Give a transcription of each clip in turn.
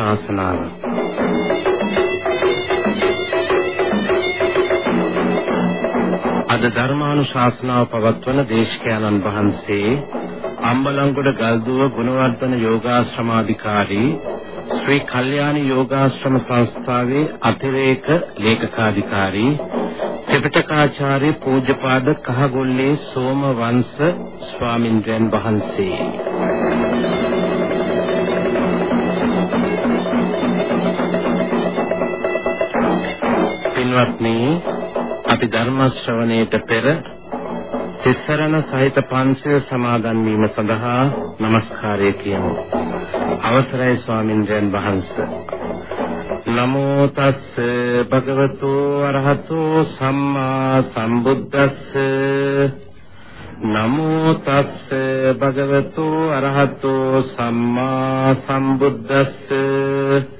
ධර්මානුශාසනාව අද ධර්මානුශාසනාව පවත්වන දේශකයන්න් වහන්සේ අම්බලන්ගොඩ ගල්දුව ගුණවර්ධන යෝගාශ්‍රමාධිකාරී ශ්‍රී කල්යාණී යෝගාශ්‍රම සංස්ථාවේ අතිරේක ලේකකාධිකාරී ත්‍රිපිටකාචාර්ය පූජ්‍යපාද කහගොල්ලේ සෝමවංශ ස්වාමින්ද්‍රයන් වහන්සේ. පින්වත්නි අපි ධර්ම ශ්‍රවණයට පෙර තිසරණ සහිත පංචය සමාදන් වීම සඳහා নমස්කාරය කියමු. අවසරයි ස්වාමින්ද්‍රයන් වහන්සේ. නමෝ තස්ස භගවතු අරහතෝ සම්මා සම්බුද්දස්ස නමෝ තස්ස භගවතු අරහතෝ සම්මා සම්බුද්දස්ස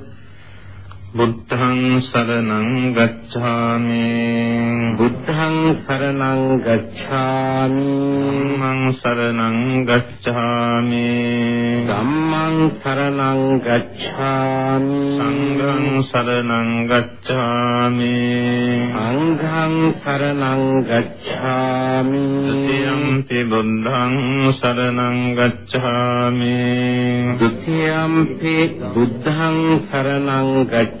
බුද්ධං සරණං ගච්ඡාමි। බුද්ධං සරණං ගච්ඡාමි। මං සරණං ගච්ඡාමි। ධම්මං සරණං ගච්ඡාමි। සංඝං සරණං ගච්ඡාමි। සංඝං සරණං ගච්ඡාමි। ත්‍රියම්පි බුද්ධං සරණං ගච්ඡාමි। ဒ ුතියම්පි බුද්ධං සරණං ගච්ඡාමි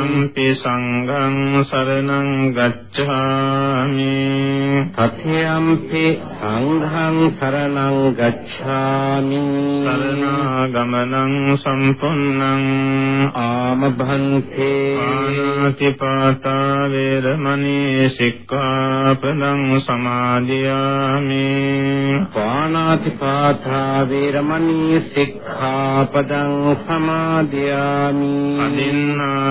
සතියම්පි සංඝං සරණං ගච්ඡාමි සතියම්පි සංඝං සරණං ගච්ඡාමි සරණාගමනං සම්පුන්නං ආමභන්තේ ආනාති පාතා වේරමණී සික්ඛාපදං සමාදියාමි පානාති පාතා වේරමණී සික්ඛාපදං සමාදියාමි අදින්නා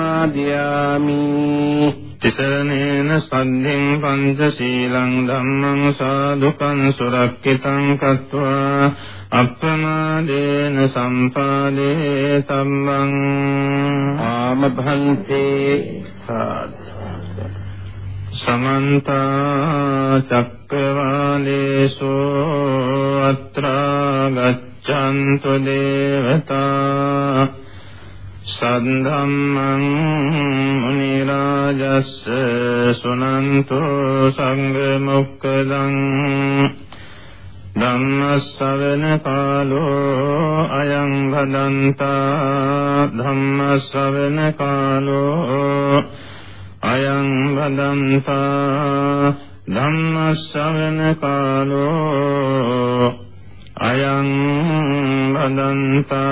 තිසරණේන සද්ධින් පංචශීලං ධම්මං සාදුකං සුරක්ෂිතං කତ୍වා. අප්‍රමාදේන සම්පාදේ සම්මං. ආමභන්තේ සමන්ත චක්කවාලේසු අත්‍රා ගච්ඡන්තු දේවතා සද්ධම්මං මුනි රාජස්ස සුනන්තෝ සංඝ මොක්කදං ධම්මස්සවන කාලෝ අයං භදන්තා ධම්මස්සවන කාලෝ අයං භදන්තා ධම්මස්සවන කාලෝ අයං භදන්තා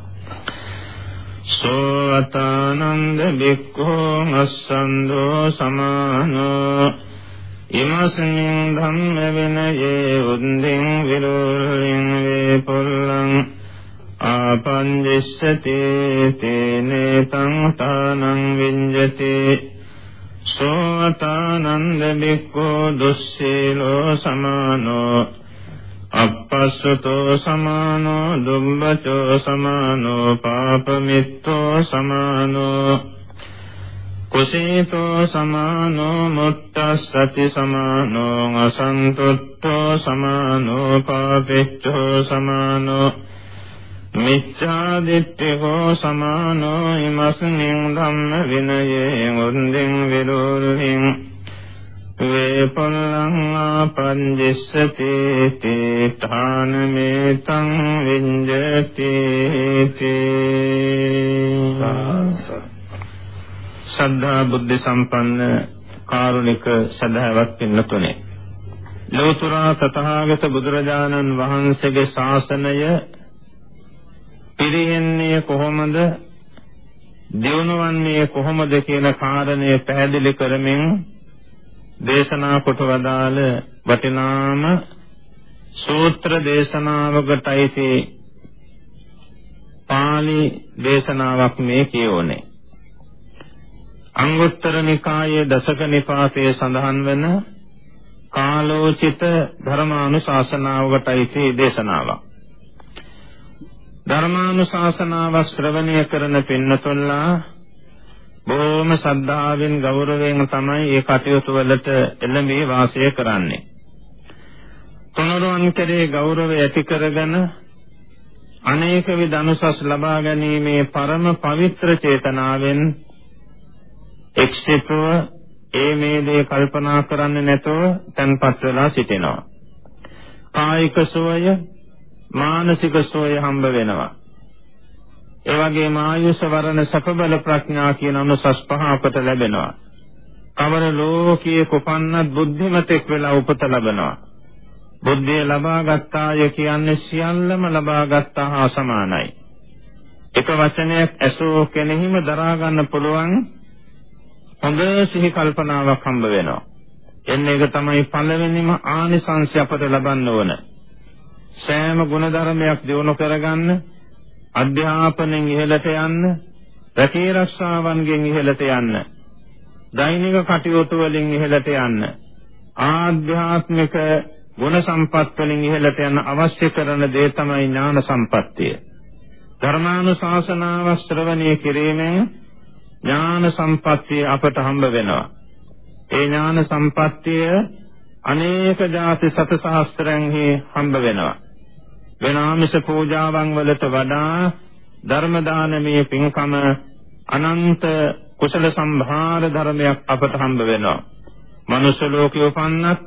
සෝවතානන්ද බික්ඛෝ අස්සන්தோ සමානෝ ඉමස්මින් ධම්ම විනයේ උද්දින් විරෝධින් වේ පුල්ලං ආපංජිස්සති තේනේ තං තානං විඤ්ජති සෝතානන්ද බික්ඛෝ දුස්සීලෝ සමානෝ අපස්සතෝ සමානෝ දුම්බචෝ සමානෝ පාපමිත්තෝ සමානෝ. කුසීතෝ සමානෝ මුත්තස්සති සමානෝ අසන්තුට්ඨෝ සමානෝ පාපෙච්ඡෝ සමානෝ. මිච්ඡාදිට්ඨිකෝ සමානෝ ඉමස්මින් ධම්ම විනයේ මුන්දින් විරෝධින් වේපලං ආපංජිස්සති තේ තානමේතං විඤ්ජති ශ්‍රද්ධා බුද්ධ සම්පන්න කාරුණික සදහවත් පින්නතුනේ. ලෝතර තථාගත බුදුරජාණන් වහන්සේගේ ශාසනය පිරියෙන්නේ කොහොමද? දියුණුවන්නේ කොහොමද කියන කාරණය පැහැදිලි කරමින් දේශනා කොට වදාළ වටිනාම සූත්‍ර දේශනාවකටයි පාළි දේශනාවක් මේ කියෝනේ අංගුත්තර නිකායේ දසක නිපාතයේ සඳහන් වෙන කාලෝචිත ධර්මානුශාසනාවකටයි තී දේශනාවක්. ධර්මානුශාසනාව ශ්‍රවණය කරන පින්නතුල්ලා බොහොම ශ්‍රද්ධාවෙන් ගෞරවයෙන් තමයි මේ කටයුතු වලට එළඹී වාසය කරන්නේ. තුනුරුවන් කෙරේ ගෞරවය ඇති කරගෙන අනේක විද අනුසස් ලබා ගැනීමේ පරම පවිත්‍ර චේතනාවෙන් එක්සිතව ඒ මේ දේ කල්පනා කරන්නේ නැතුව තන්පත් වෙලා සිටිනවා. කායික සෝය මානසික සෝය හම්බ වෙනවා. ඒ වගේම ආයුෂ වරණ සපබල ප්‍රඥා කියන අනුසස් පහ අපට ලැබෙනවා. කවර ලෝකයේ කොපන්නත් බුද්ධිමතෙක් වෙලා උපත ලබනවා. බුද්ධිය ලබා ගත්තාය කියන්නේ සියල්ලම ලබා ගත්තා හා සමානයි. එක වචනයක් ඇසෝ කෙනෙහිම දරා ගන්න පුළුවන් හොඳ සිහි කල්පනාවක් හම්බ වෙනවා. එන්නේ ඒක තමයි පළවෙනිම ආනිසංශය අපට ලබන්න ඕන. සෑම ගුණධර්මයක් දිනු කරගන්න, අධ්‍යාපනයෙන් ඉහළට යන්න, රැකී රක්ෂාවන්ගෙන් ඉහළට යන්න, දෛනික කටයුතු වලින් ඉහළට යන්න, ආධ්‍යාත්මික ගුණ සම්පත් වලින් ඉහළට යන අවශ්‍ය කරන දේ තමයි ඥාන සම්පත්තිය. ධර්මානුශාසනාව ශ්‍රවණය කිරීමෙන් ඥාන සම්පත්තිය අපට හම්බ වෙනවා. ඒ ඥාන සම්පත්තිය අනේක ಜಾති සත සහස්ත්‍රයන්හි හම්බ වෙනවා. වෙනාමිස පූජාවන් වලට වඩා ධර්ම දානමේ පින්කම අනන්ත කුසල සම්භාර ධර්මයක් අපට හම්බ වෙනවා. මනුෂ්‍ය ලෝකේ උපන්නත්,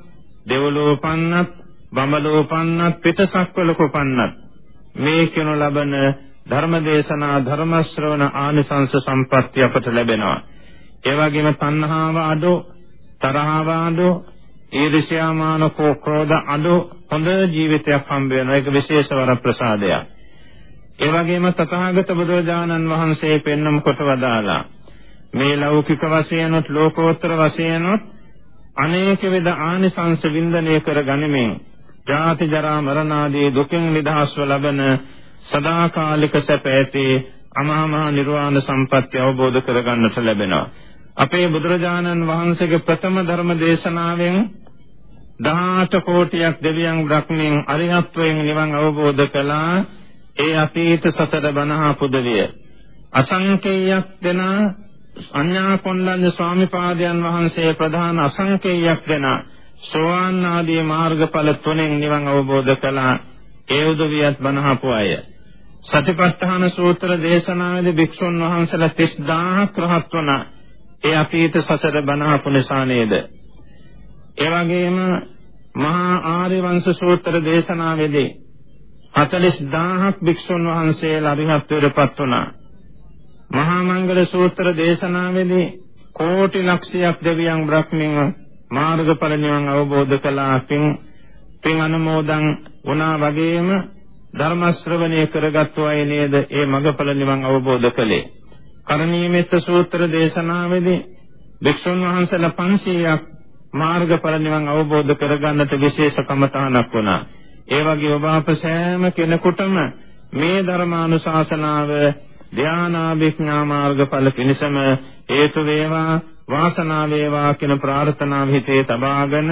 දෙව්ලෝ උපන්නත්, බඹලෝ උපන්නත්, පිටසක්වල උපන්නත් මේ කියනු ලබන ධර්මදේශනා ධර්ම ශ්‍රවණ ආනිසංස සම්පත්‍ය අපට ලැබෙනවා. ඒ වගේම තණ්හාව අඩු, තරහව අඩු, ඊර්ෂ්‍යාමාන ක්‍රෝධ අඩු හොඳ ජීවිතයක් හම්බ වෙනවා. ඒක විශේෂ වර ප්‍රසාදයක්. ඒ වගේම තථාගත බුදුරජාණන් වහන්සේ පෙන්වම කොට වදාලා මේ ලෞකික වශයෙන්ොත් ලෝකෝත්තර වශයෙන්ොත් අනේක විද ආනිසංස වින්දනය කර ගනිමින් ජාති ජරා මරණ ආදී දුකින් නිදහස්ව ලබන සදාකාලික සැප ඇති අමහා මහ නිර්වාණ සම්පත්‍ය අවබෝධ කරගන්නට ලැබෙනවා. අපේ බුදුරජාණන් වහන්සේගේ ප්‍රථම ධර්ම දේශනාවෙන් 18 කෝටියක් දෙවියන් බ්‍රහ්මයන් අරිහත්වයෙන් නිවන් අවබෝධ කළා. ඒ අතීත සසර බණහා පුදවිය. අසංකේයයක් දෙන අඤ්ඤා කොණ්ඩඤ්ඤ ස්වාමිපාදයන් වහන්සේ ප්‍රධාන අසංකේයයක් දෙන සෝවාන් ආදී මාර්ගඵල තුනෙන් නිවන් අවබෝධ කළා. ඒ උදවියත් බණහපු අය. සතිපට්ඨාන සූත්‍ර දේශනාවේදී භික්ෂුන් වහන්සේලා 30000ක් රහත් වුණ ඒ අතීත සසර බණහපු නිසා නේද? ඒ වගේම මහා ආර්ය වංශ සූත්‍ර දේශනාවේදී 40000ක් භික්ෂුන් වහන්සේලා අරිහත්ත්වයටපත් වුණා. මහා මංගල සූත්‍ර දේශනාවේදී කෝටි ලක්ෂයක් දෙවියන් බ්‍රහ්මින් මාර්ගඵල නිවන් අවබෝධ කළා. පින් පින් අනුමෝදන් වුණා වගේම ධර්ම ශ්‍රවණය කරගත්තු අය නේද ඒ මගඵල නිවන් අවබෝධ කළේ. කරණීයමෙත්ත සූත්‍ර දේශනාවේදී භික්ෂුන් වහන්සේලා 500ක් මාර්ගඵල නිවන් අවබෝධ කරගන්නට විශේෂ කමතහනක් වුණා. ඒ වගේ ඔබ අප සෑම කෙනෙකුටම මේ ධර්මානුශාසනාව ධානාභිඥා මාර්ගඵල පිණසම හේතු වේවා වාසනාව වේවා කියන ප්‍රාර්ථනාව හිතේ තබාගෙන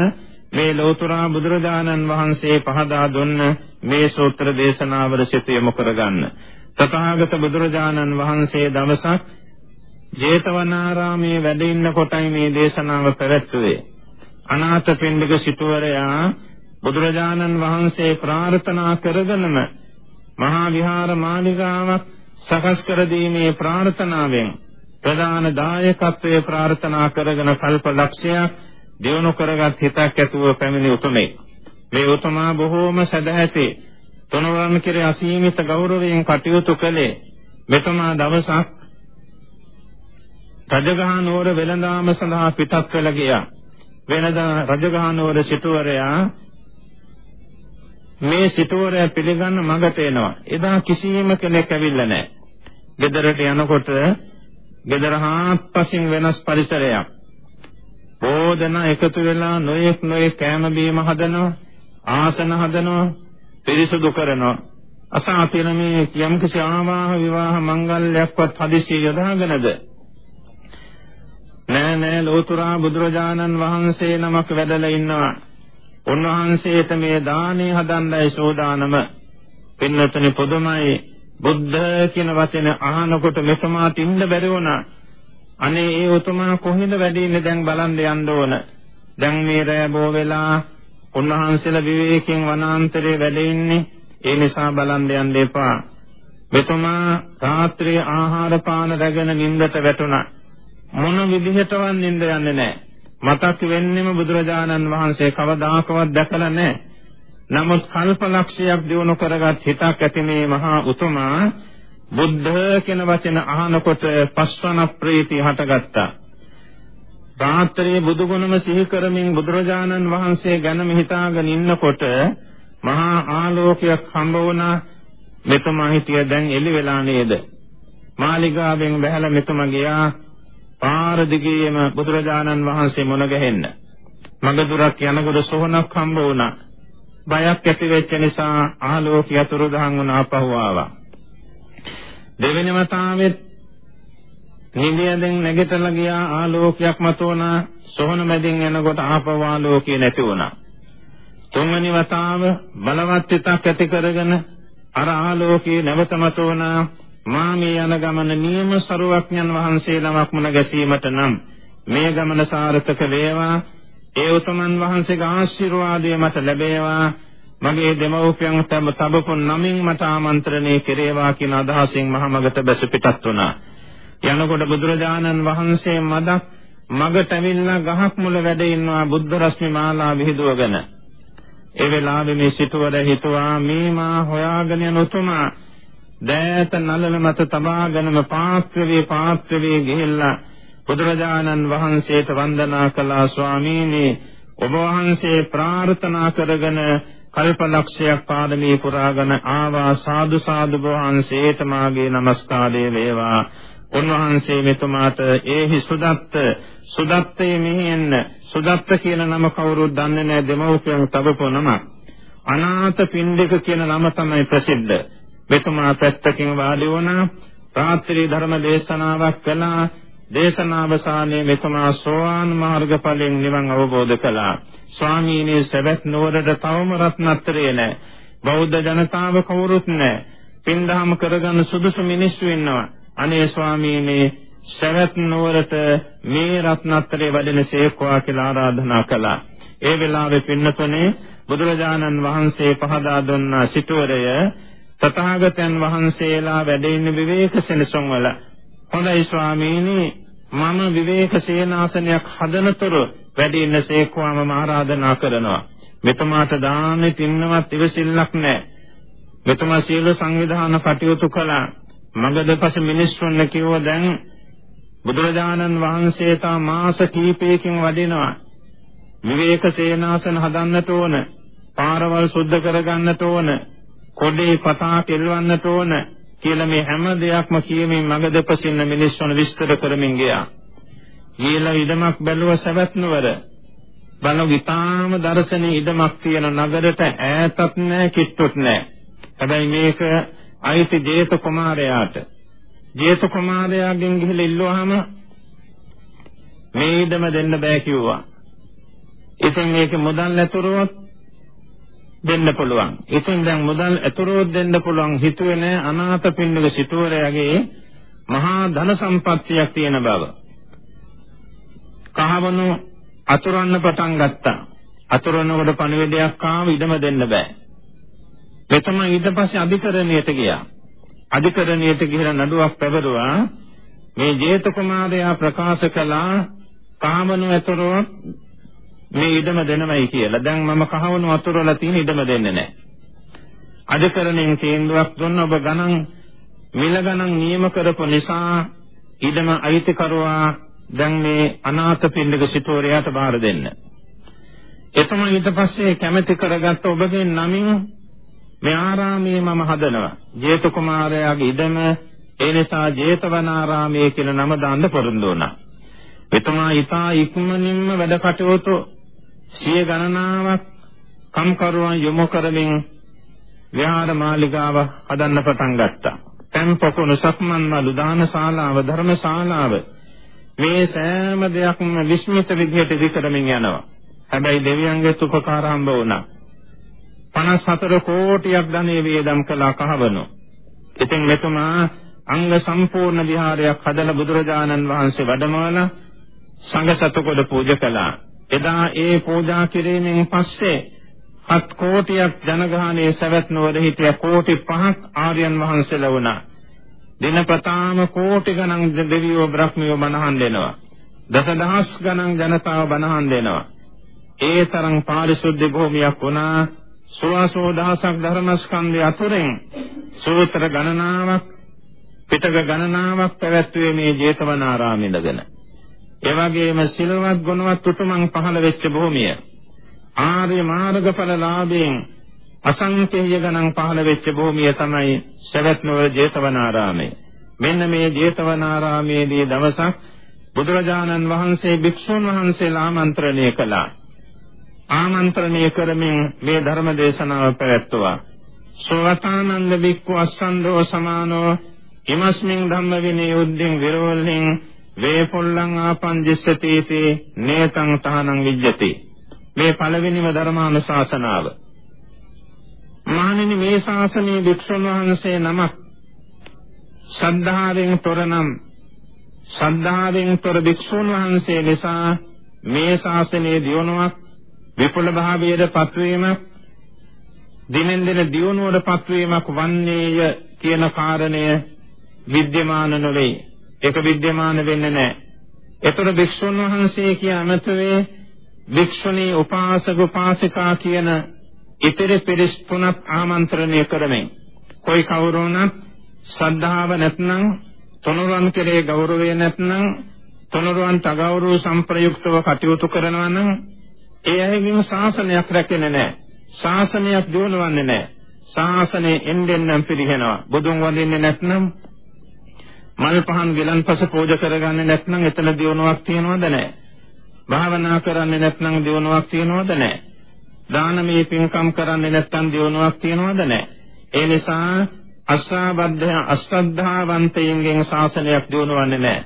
මේ ලෞතර බුදුරජාණන් වහන්සේ පහදා දුන්න මේ සූත්‍ර දේශනාවල සිත යොමු කරගන්න. තථාගත බුදුරජාණන් වහන්සේ දවසක් ජේතවනාරාමයේ වැඩ ඉන්න කොටයි මේ දේශනාව පැවැත්වුවේ. අනාථපිණ්ඩික සිටුවරයා බුදුරජාණන් වහන්සේ ප්‍රාර්ථනා කරගෙනම මහා විහාර මාලිගාවක් සකස් කර දීමේ ප්‍රාර්ථනාවෙන් ප්‍රධාන දායකත්වයේ ප්‍රාර්ථනා කරගෙන කල්ප ලක්ෂයක් දිනු කරගත් හිතක් ඇතුව පැමිණි උතුමේ. මේ උතුමා බොහෝම සදැහැති තුනවරන් කෙරේ අසීමිත ගෞරවයෙන් කටයුතු කළේ මෙතුමා දවසක් රජගහ නුවර වෙළඳාම සඳහා පිටත් වෙලා ගියා. වෙනදා රජගහ නුවර සිටුවරයා මේ සිටුවරය පිළිගන්න මඟට එනවා. එදා කිසිම කෙනෙක් ඇවිල්ලා නැහැ. ගෙදරට යනකොට ගෙදර හාත්පසින් වෙනස් පරිසරයක්. බෝධන එකතු වෙලා නොයෙක් නොයෙක් කෑම බීම හදනවා, ආසන හදනවා, පිරිසුදු කරනවා. අසා තියෙන මේ යම් කිසි ආවාහ විවාහ මංගල්‍යයක්වත් හදිසිය යොදාගෙනද නෑ නෑ ලෝතුරා බුදුරජාණන් වහන්සේ නමක් වැඩලා ඉන්නවා. උන්වහන්සේට මේ දානේ හදන්නයි සෝදානම. පින්නතුනි පොදුමයි. බුද්ධ කියන වචනේ අහනකොට මෙතමාට ඉන්න බැරි වුණා. අනේ ඒ උතුමා කොහෙද වැඩි ඉන්නේ දැන් බලන්න යන්න ඕන. දැන් මේ රැ බෝ වෙලා උන්වහන්සේලා විවේකයෙන් වනාන්තරයේ වැඩ ඉන්නේ. ඒ නිසා බලන්න යන්න එපා. මෙතුමා රාත්‍රියේ ආහාර පාන රැගෙන නිින්දට වැටුණා. මොන විදිහටවත් නිින්ද යන්නේ නැහැ මතක් වෙන්නෙම බුදුරජාණන් වහන්සේ කවදාකවත් දැකලා නැහැ. නමුත් කල්පලක්ෂයක් දිනු කරගත් හිතක් ඇති මේ මහා උතුමා බුද්ධ කියන වචන අහනකොට පස්වන ප්‍රීතිය හටගත්තා. රාත්‍රියේ බුදු ගුණම සිහි කරමින් බුදුරජාණන් වහන්සේ ගැනම හිතාගෙන ඉන්නකොට මහා ආලෝකයක් හම්බ වුණා. මෙතුමා හිටිය දැන් එළි වෙලා නේද? මාලිගාවෙන් බැහැලා මෙතුමා ගියා පාර දිගේම බුදුරජාණන් වහන්සේ මුණ ගැහෙන්න. මඟ දුරක් යනකොට සෝහනක් හම්බ වුණා. බයක් ඇති වෙච්ච නිසා ආලෝකය අතුරුදහන් වුණා පහව ආවා. දෙවෙනි වතාවෙත් නිදියෙන් නැගිටලා ගියා ආලෝකයක් මතුවනා සෝහන මැදින් යනකොට ආපහු ආලෝකය නැති වුණා. තුන්වෙනි වතාව බලවත් හිතක් ඇති කරගෙන අර ආලෝකයේ නැවත මතුවනා මා මේ යන ගමන නියම සරුවක්ඥන් වහන්සේ නමක් මුණ ගැසීමට නම් මේ ගමන සාර්ථක වේවා. ඒ උතුමන් වහන්සේගේ ආශිර්වාදය මට ලැබේවා. මගේ දෙමව්පියන් තම තබපු නමින් මට ආමන්ත්‍රණය කෙරේවා කියන අදහසින් මහමගට බැස පිටත් වුණා. යනකොට බුදුරජාණන් වහන්සේ මදක් මගට ඇවිල්ලා ගහක් මුල වැඩ ඉන්නවා බුද්ධ රශ්මි මාලා විහිදුවගෙන. ඒ වෙලාවේ මේ සිටුවර හිතුවා මේ මා හොයාගෙන යන උතුමා දෑත නලල මත තබාගෙනම පාත්‍රවේ පාත්‍රවේ ගිහිල්ලා බුදුරජාණන් වහන්සේට වන්දනා කළා ස්වාමීනි ඔබ වහන්සේ ප්‍රාර්ථනා කරගෙන කල්පලක්ෂයක් පාදමී පුරාගෙන ආවා. සාදු සාදු වහන්සේට මාගේ নমස්කාරය වේවා. උන්වහන්සේ මෙතුමාට ඒහි සුදත්ත සුදත්තේ මෙහෙන්න සුදත්ත කියන නම කවුරුත් දන්නේ නැහැ. දෙමව්පියන් තබපු නම අනාථ පින්ඩික කියන නම තමයි ප්‍රසිද්ධ. මෙතුමා පැත්තකින් වාඩි වුණා රාත්‍රී ධර්ම දේශනාවක් කළා. දේශනාවසානයේ මෙතුමා සෝවාන් මාර්ගඵලයෙන් නිවන් අවබෝධ කළා. ස්වාමීනි සවැත් නුවරට තවම රත්නත්‍රය නැහැ බෞද්ධ ජනතාව කවුරුත් නැහැ පින්දහම කරගන්න සුදුසු මිනිස්සු ඉන්නවා. අනේ ස්වාමීනි සවැත් නුවරට මේ රත්නත්‍රය වැඩෙන සේක්වා කියලා ආරාධනා කළා. ඒ වෙලාවේ පින්නතුනේ බුදුරජාණන් වහන්සේ පහදා දුන්න සිටුවරය තථාගතයන් වහන්සේලා වැඩ ඉන්න විවේක සෙනසුන් වල හොඳයි ස්වාමීනි මම විවේක සේනාසනයක් හදනතුරු වැඩ ඉන්න සේක්වාම ආරාධනා කරනවා මෙතුමාට දාන්නේ තින්නවත් ඉවසිල්ලක් නැහැ මෙතුමා සියලු සංවිධාන කටයුතු කළා. මගදපස මිනිස්සුන් කිව්ව දැන් බුදුරජාණන් වහන්සේ තා මාස කිහිපයකින් වඩිනවා. විවේක සේනාසන හදන්නට ඕන. පාරවල් සුද්ධ කරගන්නට ඕන. කොඩේ පතා කෙලවන්නට ඕන කියලා මේ හැම දෙයක්ම කියමින් මගදපසින්න මිනිස්සුන් විස්තර කරමින් ගියා. ගියලා ඉදමක් බැලුව සවැත් නුවර. බලු විතාම දර්ශනීය ඉදමක් තියෙන නගරයට ඈතත් නැහැ කිට්ටුත් නැහැ. හැබැයි මේක අයිති ජේත කුමාරයාට. ජේත කුමාරයාගෙන් ගිහිල්ලා ඉල්ලුවාම මේ ඉදම දෙන්න බෑ කිව්වා. ඉතින් මේක මුදල් ඇතුරුවොත් දෙන්න පුළුවන්. ඉතින් දැන් මුදල් ඇතුරුවොත් දෙන්න පුළුවන් හිතුවේ නෑ අනාථ පින්නක සිටුවරයාගේ මහා ධන සම්පත්තියක් තියෙන බව. කහවණු අතුරන්න පටන් ගත්තා. අතුරනකොට පණිවිඩයක් ආව ඉඩම දෙන්න බෑ. එතම ඊට පස්සේ අධිකරණයට ගියා. අධිකරණයට ගිහිලා නඩුවක් පැවරුවා. මේ ජේත කුමාරයා ප්‍රකාශ කළා කාමනු ඇතුරෝ මේ ඉඩම දෙනවයි කියලා. දැන් මම කහවණු අතුරලා තියෙන ඉඩම දෙන්නේ නැහැ. අධිකරණයෙන් තීන්දුවක් දුන්න ඔබ ගණන් මිල ගණන් නියම කරපු නිසා ඉඩම අයිතිකරුවා දැන් මේ අනාථ පින්නක සිටුවරයාට බාර දෙන්න. එතම ඊට පස්සේ කැමැති කරගත්ත ඔබගේ නමින් මේ ආරාමයේ මම හදනවා. ජේත කුමාරයාගේ ඉඩම ඒ නිසා ජේතවනාරාමයේ කියලා නම දාන්න පොරොන්දු වුණා. එතුමා ඊතා ඉක්මනින්ම වැඩ කටයුතු සිය ගණනාවක් කම්කරුවන් යොමු කරමින් විහාර මාලිගාව හදන්න පටන් ගත්තා. tempokunu සක්මන් මලු දාන ශාලාව ධර්ම ශාලාව මේ සෑම දෙයක්ම විස්මිත විදිහට විකරමින් යනවා. හැබැයි දෙවියන්ගේ උපකාර හම්බ වුණා. 54 කෝටියක් ධනෙ වේදම් කළා කහවණු. ඉතින් මෙතුමා අංග සම්පූර්ණ විහාරයක් හදලා බුදුරජාණන් වහන්සේ වැඩමවලා සංඝ සතුකොඩ පූජා කළා. එදා ඒ පූජා කිරීමෙන් පස්සේ හත් කෝටියක් ජනගහනයේ සවැත් නුවර හිටිය කෝටි පහක් ආර්යයන් වහන්සේලා වුණා. දිනපතාම කෝටි ගණන් දෙවියෝ බ්‍රහ්මියෝ බණහන් දෙනවා. දසදහස් ගණන් ජනතාව බණහන් දෙනවා. ඒ තරම් පාරිශුද්ධ භූමියක් වුණා සුවාසෝ දහසක් ධර්මස්කන්ධය අතුරෙන් සූත්‍ර ගණනාවක් පිටක ගණනාවක් පැවැත්වුවේ මේ ජේතවනාරාමයේ ඉඳගෙන. ඒ වගේම සිල්වත් ගුණවත් උතුමන් පහළ වෙච්ච භූමිය. ආර්ය මාර්ගඵල ලාභයෙන් අසංකේය ගණන් පහළ වෙච්ච භූමිය තමයි සවැත් නුවර ජේතවනාරාමය. මෙන්න මේ ජේතවනාරාමේදී දවසක් බුදුරජාණන් වහන්සේ භික්ෂුන් වහන්සේලා ආමන්ත්‍රණය කළා. ආමන්ත්‍රණය කරමින් මේ ධර්ම දේශනාව පැවැත්තුවා. සෝවතානන්ද බික්ඛු අස්සන්දෝ සමානෝ ඉමස්මින් ධම්ම විනය උද්දින් විරෝල්හින් වේපොල්ලං ආපංජස්සති තේ නේතං තහනං විජ්ජති මේ පළවෙනිම ධර්මානුශාසනාව මහණෙනි මේ ශාසනයේ භික්ෂුන් වහන්සේ නමක් ශ්‍රද්ධාවෙන් තොරනම් ශ්‍රද්ධාවෙන් තොර භික්ෂුන් වහන්සේ නිසා මේ ශාසනයේ දියුණුවක් විපුල භාවයට පත්වීමක් දිනෙන් දින දියුණුවට පත්වීමක් වන්නේය කියන කාරණය විද්‍යමාන නොවේ. ඒක විද්‍යමාන වෙන්නේ නැහැ. ඒතර භික්ෂුන් වහන්සේ කිය අමතවේ භික්ෂුණී උපාසක උපාසිකා කියන ඉතිරි පිරිස් තුනක් ආමන්ත්‍රණය කරමින් કોઈ කවුරුණත් ශ්‍රද්ධාව නැත්නම් තුනුරුවන් කෙරේ ගෞරවය නැත්නම් තුනුරුවන්ට අගෞරව සම්ප්‍රයුක්තව කටයුතු කරනවා නම් ඒ අයගෙන් ශාසනයක් රැකෙන්නේ නැහැ. ශාසනයක් දියුණුවන්නේ නැහැ. ශාසනය එන්නෙන්නම් පිළිහෙනවා. බුදුන් වඳින්නේ නැත්නම් මල් පහන් ගලන්පස පූජා කරගන්නේ නැත්නම් එතන දියුණුවක් තියනවද නැහැ. භාවනා කරන්නේ නැත්නම් දියුණුවක් තියනවද නැහැ. දානමය පින්කම් කරන්නේ නැත්නම් දියුණුවක් තියනවද නැහැ. ඒ නිසා අශ්‍රාබද්ධ අශ්‍රද්ධාවන්තයින්ගෙන් ශාසනයක් දියුණුවන්නේ නැහැ.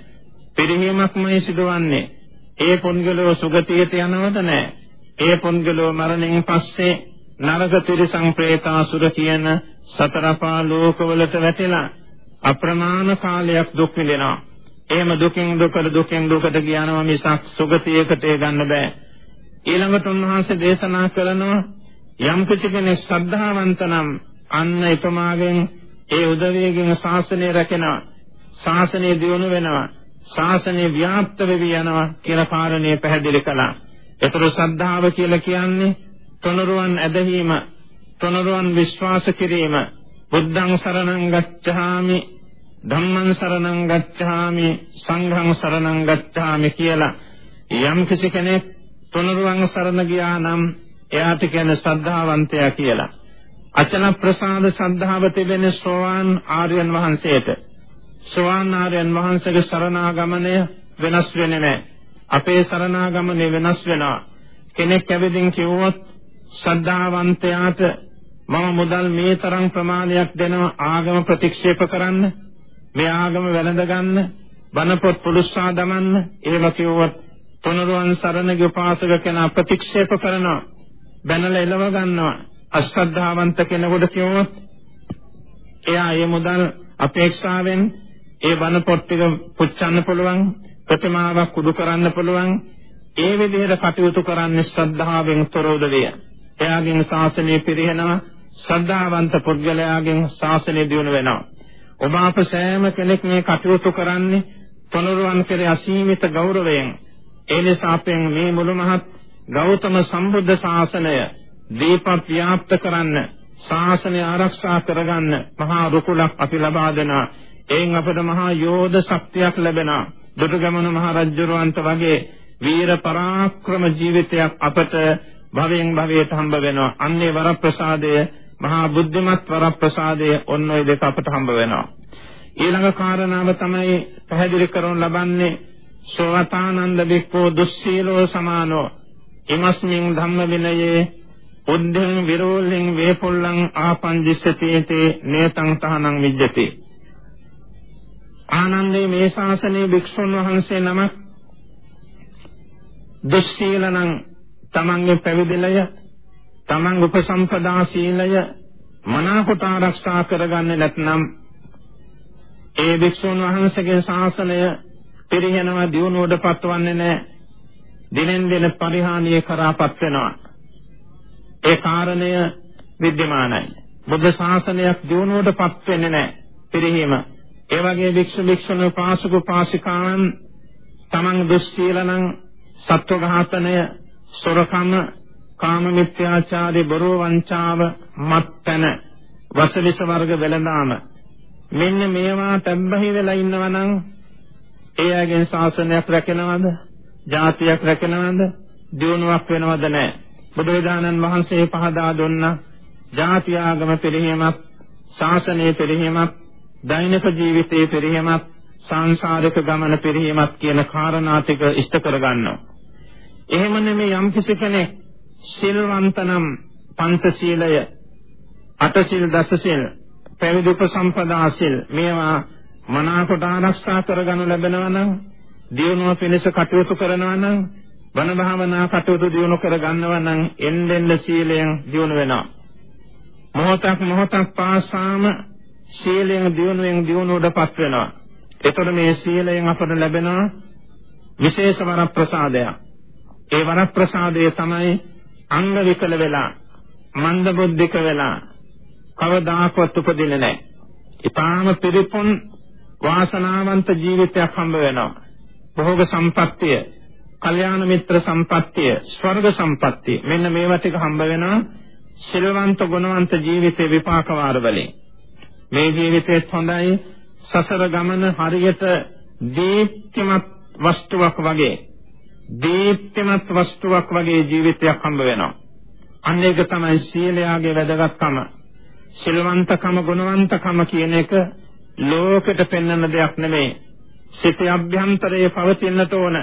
පිරිහීමක්මයි සිදුවන්නේ. ඒ පුන්ගලෝ සුගතියට යනවද නැහැ. ඒ පුන්ගලෝ මරණයෙන් පස්සේ නරක තිරිසං പ്രേතාසුර කියන සතරපා ලෝකවලට වැටෙලා අප්‍රමාණ කාලයක් දුක් විඳිනවා. එහෙම දුකින් දුකට දුකින් දුකට ගියානම මිසක් සුගතියකට ගන්න බෑ. ඊළඟට උන්වහන්සේ දේශනා කරනවා යම් කෙනෙක් ශ්‍රද්ධාවන්ත නම් අන්න එපමාගෙන් ඒ උදවියගෙන් ශාසනය රැකෙනවා. ශාසනය දියුණු වෙනවා. ශාසනය ව්‍යාප්ත වෙවි යනවා කියන කාරණේ පැහැදිලි කළා. ඒතර ශ්‍රද්ධාව කියලා කියන්නේ තුනරුවන් ඇදහිීම, තුනරුවන් විශ්වාස කිරීම, බුද්ධං සරණං ගච්ඡාමි ධම්මං සරණං ගච්ඡාමි සංඝං සරණං ගච්ඡාමි කියලා යම් කිසි කෙනෙක් තුනුරුවන් සරණ ගියා නම් එයාට කියන්නේ ශ්‍රද්ධාවන්තයා කියලා. අචල ප්‍රසාද ශ්‍රද්ධාව තිබෙන සෝවාන් ආර්යයන් වහන්සේට සෝවාන් ආර්යයන් වහන්සේගේ සරණාගමනය වෙනස් වෙන්නේ නැහැ. අපේ සරණාගමනය වෙනස් වෙනවා. කෙනෙක් ඇවිදින් කිව්වොත් ශ්‍රද්ධාවන්තයාට මම මුදල් මේ තරම් ප්‍රමාණයක් දෙනවා ආගම ප්‍රතික්ෂේප කරන්න මේ ආගම වැළඳ ගන්න බණ පොත් පුලුස්සා දමන්න ඒව කිව්වොත් තුනුරුවන් සරණගේ උපාසක කෙනා ප්‍රතික්ෂේප කරනවා බැනලා එලව ගන්නවා අශ්‍රද්ධාවන්ත කෙනෙකුට කිව්වොත් එයා ඒ මුදල් අපේක්ෂාවෙන් ඒ බණ පොත් ටික පුච්චන්න පුළුවන් ප්‍රතිමාවක් කුඩු කරන්න පුළුවන් ඒ විදිහට කටයුතු කරන්නේ ශ්‍රද්ධාවෙන් තොරවද වේ. එයාගෙන් ශාසනය පිරිහෙනවා ශ්‍රද්ධාවන්ත පුද්ගලයාගෙන් ශාසනය දියුණු වෙනවා. ඔබ අප සෑම කෙනෙක් මේ කටයුතු කරන්නේ තුනුරුවන් කෙරේ අසීමිත ගෞරවයෙන්. ඒ නිසා අපෙන් මේ මුළු මහත් ගෞතම සම්බුද්ධ ශාසනය දීප ව්‍යාප්ත කරන්න ශාසනය ආරක්ෂා කරගන්න මහා රුකුලක් අපි ලබා දෙනවා. එයින් අපට මහා යෝධ ශක්තියක් ලැබෙනවා. දුටුගැමුණු මහ රජුරවන්ත වගේ වීර පරාක්‍රම ජීවිතයක් අපට භවයෙන් භවයට හම්බ වෙනවා. අන්නේ වරප්‍රසාදය මහා බුද්ධිමත් වරප්‍රසාදය ඔන්න ඔය දෙක අපට හම්බ වෙනවා. ඊළඟ කාරණාව තමයි පැහැදිලි කරනු ලබන්නේ සෝවතානන්ද බික්කෝ දුස්සීලෝ සමානෝ ඉමස්මින් ධම්ම විනයේ උද්ධං විරෝලෙන් වේපොල්ලං ආපංජිස්සතේතේ නේතං තහනං විජ්ජති ආනන්දේ මේ ශාසනයේ භික්ෂුන් වහන්සේ නමක් දුස්සීලණං තමන්ගේ පැවිදිලය තමන් උපසම්පදා සීලය මනාකොට ආරක්ෂා කරගන්නේ නැත්නම් ඒ වික්ෂුන් වහන්සේගේ ශාසනය පිරිහෙනවා දියුණුවට පත්වන්නේ නැහැ. දිනෙන් දින පරිහානිය කරාපත් වෙනවා. ඒ කාරණය विद्यමානයි. බුද්ධ ශාසනයක් දියුණුවට පත් වෙන්නේ නැහැ. පිරිහීම. ඒ වගේ වික්ෂු වික්ෂුණ පාසුක පාසිකාන් තමන් දුස්සීලනම් සත්ව ඝාතනය, සොරකම කාම මිත්‍යාචාරය බොරු වංචාව මත්පැන වසවිස වර්ග වෙළඳාම මෙන්න මේවා තැබ්බහි වෙලා ඉන්නවනම් ඒ අයගෙන් ශාසනයක් රැකෙනවද? ජාතියක් රැකෙනවද? දියුණුවක් වෙනවද නැහැ. බුදුරජාණන් වහන්සේ පහදා දුන්නා ජාති ආගම පිළිහිමක් ශාසනය පිළිහිමක් දෛනික ජීවිතයේ පිළිහිමක් සංසාරික ගමන පිළිහිමක් කියන කාරණා ටික ඉෂ්ට කරගන්නවා. එහෙම නෙමෙයි යම් කිසි කෙනෙක් සිල්වන්තනම් පංචශීලය අටසිල් දසසිල් පැවිදි උපසම්පදා සිල් මේවා මනාකොට ආරක්ෂා කරගනු ලැබෙනවා නම් දියුණුව පිණිස කටයුතු කරනවා නම් වන භාවනා කටයුතු දියුණු කරගන්නවා නම් එන්නෙන්න සීලයෙන් දියුණු වෙනවා. මොහොතක් මොහොතක් පාසාම සීලයෙන් දියුණුවෙන් දියුණුවටපත් වෙනවා. එතකොට මේ සීලයෙන් අපට ලැබෙනවා විශේෂ වරප්‍රසාදයක්. ඒ වරප්‍රසාදය තමයි අංග විකල වෙලා මන්ද බුද්ධික වෙලා කවදාකවත් උපදින්නේ නැහැ. ඊටාම පිරිපුන් වාසනාවන්ත ජීවිතයක් හම්බ වෙනවා. භෝග සම්පත්තිය, කල්යාණ මිත්‍ර සම්පත්තිය, ස්වර්ග සම්පත්තිය. මෙන්න මේවා ටික හම්බ වෙනවා. සිල්වන්ත ගුණවන්ත ජීවිතේ විපාක වාර වලින්. මේ ජීවිතේත් හොඳයි සසර ගමන හරියට දීප්තිමත් වස්තුවක් වගේ දීප්තිමත් වස්තුවක් වගේ ජීවිතයක් හම්බ වෙනවා. අන්න ඒක තමයි සීලයාගේ වැදගත්කම. සිල්වන්තකම ගුණවන්තකම කියන එක ලෝකෙට පෙන්වන දෙයක් නෙමෙයි. සිතේ අභ්‍යන්තරයේ පවතින්නට ඕන